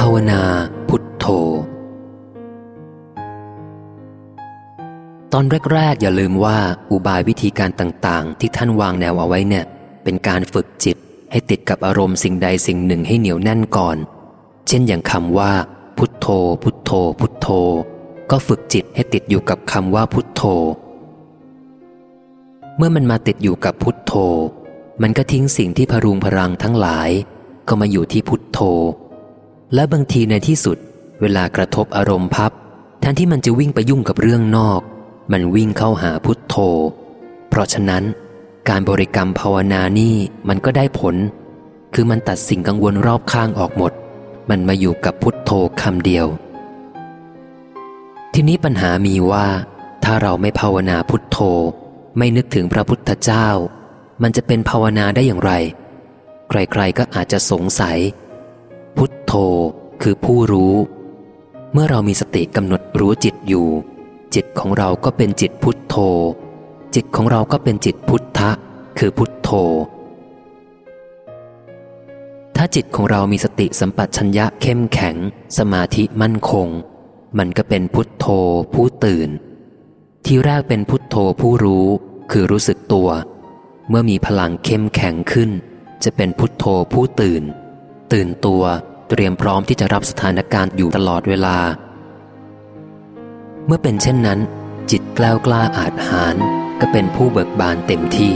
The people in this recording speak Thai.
ภาวนาพุทโธ ตอนแรกๆ อย่าลืมว่าอุบายวิธีการต่างๆ ที่ท่านวางแนวเอาไว้เนี่ย เป็นการฝึกจิตให้ติดกับอารมณ์สิ่งใดสิ่งหนึ่งให้เหนียวแน่นก่อน เช่นอย่างคำว่า พุทโธ พุทโธ พุทโธ ก็ฝึกจิตให้ติดอยู่กับคำว่าพุทโธ เมื่อมันมาติดอยู่กับพุทโธ มันก็ทิ้งสิ่งที่พรุงพรังทั้งหลาย ก็มาอยู่ที่พุทโธ และบางทีในที่สุด เวลากระทบอารมณ์พับแทนที่มันจะวิ่งไปยุ่งกับเรื่องนอก มันวิ่งเข้าหาพุทโธ เพราะฉะนั้น การบริกรรมภาวนานี่มันก็ได้ผล คือมันตัดสิ่งกังวลรอบข้างออกหมด มันมาอยู่กับพุทโธคำเดียว ทีนี้ปัญหามีว่า ถ้าเราไม่ภาวนาพุทโธ ไม่นึกถึงพระพุทธเจ้า มันจะเป็นภาวนาได้อย่างไร ใครๆก็อาจจะสงสัย คือผู้รู้ เมื่อเรามีสติกำหนดรู้จิตอยู่ จิตของเราก็เป็นจิตพุทโธ จิตของเราก็เป็นจิตพุทธะ คือพุทโธ ถ้าจิตของเรามีสติสัมปชัญญะเข้มแข็ง สมาธิมั่นคง มันก็เป็นพุทโธผู้ตื่น ที่แรกเป็นพุทโธผู้รู้ คือรู้สึกตัว เมื่อมีพลังเข้มแข็งขึ้น จะเป็นพุทโธผู้ตื่น ตื่นตัว เตรียมพร้อมที่จะรับสถานการณ์อยู่ตลอดเวลา เมื่อเป็นเช่นนั้น จิตกล้าวกล้าอาจหารก็เป็นผู้เบิกบานเต็มที่